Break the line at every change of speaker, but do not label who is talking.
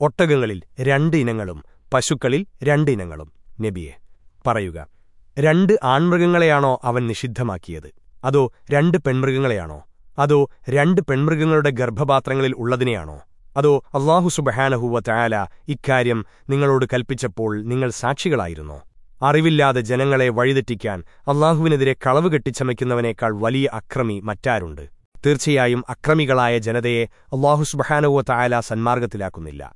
ഒട്ടകങ്ങളിൽ രണ്ട് ഇനങ്ങളും പശുക്കളിൽ രണ്ടിനങ്ങളും നബിയെ പറയുക രണ്ട് ആൺമൃഗങ്ങളെയാണോ അവൻ നിഷിദ്ധമാക്കിയത്? അതോ രണ്ട് പെൺമൃഗങ്ങളെയാണോ? അതോ രണ്ട് പെൺമൃഗങ്ങളുടെ ഗർഭപാത്രങ്ങളിൽ ഉള്ളതിനെയാണോ? അതോ അള്ളാഹു സുബഹാനഹുവ ചായാല ഇക്കാര്യം നിങ്ങളോട് കൽപ്പിച്ചപ്പോൾ നിങ്ങൾ സാക്ഷികളായിരുന്നോ? അറിവില്ലാതെ ജനങ്ങളെ വഴിതെറ്റിക്കാൻ അള്ളാഹുവിനെതിരെ കളവ് കെട്ടിച്ചമയ്ക്കുന്നവനേക്കാൾ വലിയ അക്രമി മറ്റാരുണ്ട്? തീർച്ചയായും അക്രമികളായ ജനതയെ അള്ളാഹുസ്ബഹാനുവ തായാല സന്മാർഗത്തിലാക്കുന്നില്ല.